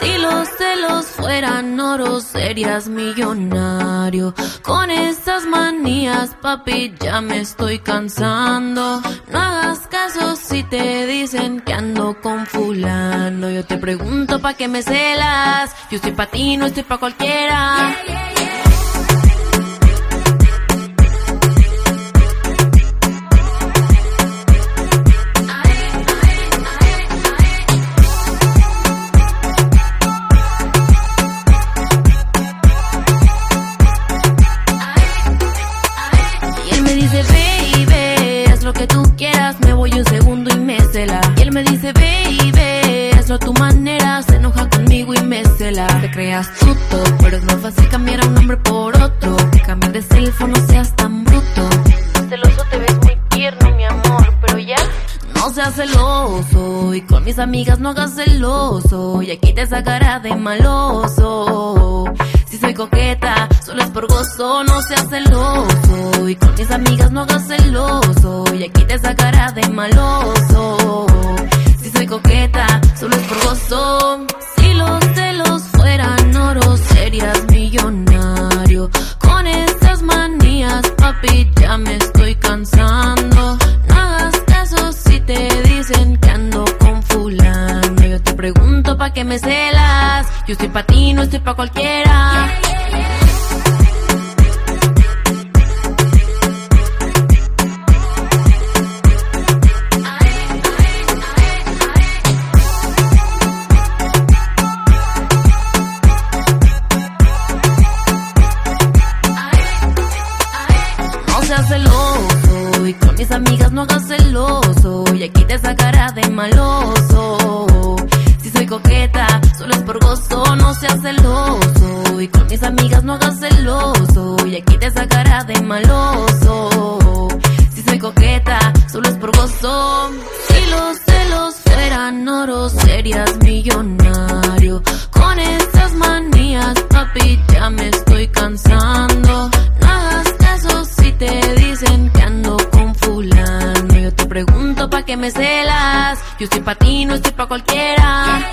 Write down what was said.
Si los celos fueran oro, serías millonario. Con estas manías, papi, ya me estoy cansando. No hagas caso si te dicen que ando con fulano. Yo te pregunto pa' qué me celas. Yo estoy pa' ti, no estoy pa' cualquiera. Me dice, baby, hazlo a tu manera, se enoja conmigo y me cela. Te creas puto, pero es más fácil cambiar a un hombre por otro. Que cambiar de teléfono seas tan bruto. Celoso te ves muy tierno, mi amor, pero ya. No seas celoso y con mis amigas no hagas celoso y aquí te sacará de maloso. Si soy coqueta, solo es por gozo, no seas celoso y con mis amigas no hagas celoso Si los celos fueran oro, serías millonario. Con estas manías, papi, ya me estoy cansando. No hagas caso si te dicen que ando con fulano. Yo te pregunto pa' qué me celas. Yo estoy pa' ti, no estoy pa' cualquiera. No seas celoso y con mis amigas no hagas celoso y aquí te sacará de maloso. Si soy coqueta, solo es por gozo, no seas celoso y con mis amigas no hagas celoso y aquí te sacará de maloso. Si soy coqueta, solo es por gozo. Si los celos fueran oro, serías millonario. Con estas manías, papi, ya me estoy cansando. Qué me celas. Yo estoy pa' ti, no estoy pa' cualquiera.